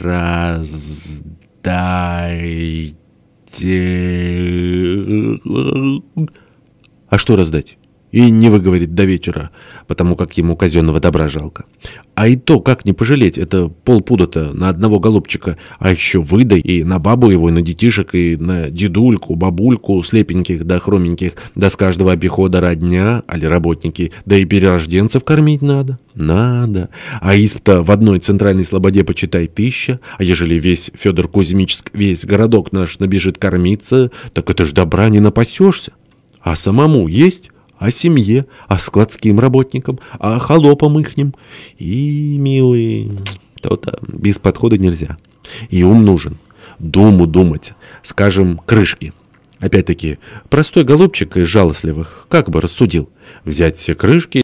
раздайте... А что раздать? И не выговорит до вечера, потому как ему казенного добра жалко. А и то, как не пожалеть, это полпуда-то на одного голубчика, а еще выдай и на бабу его, и на детишек, и на дедульку, бабульку, слепеньких да хроменьких, да с каждого обихода родня, али работники, да и перерожденцев кормить надо. Надо. А исп-то в одной центральной слободе почитай тысяча, а ежели весь Федор Кузьмичск, весь городок наш набежит кормиться, так это ж добра не напасешься. А самому есть о семье, о складским работникам, о холопам ихним. И, милый, то-то без подхода нельзя. И ум нужен. Думу думать. Скажем, крышки. Опять-таки, простой голубчик из жалостливых как бы рассудил. Взять все крышки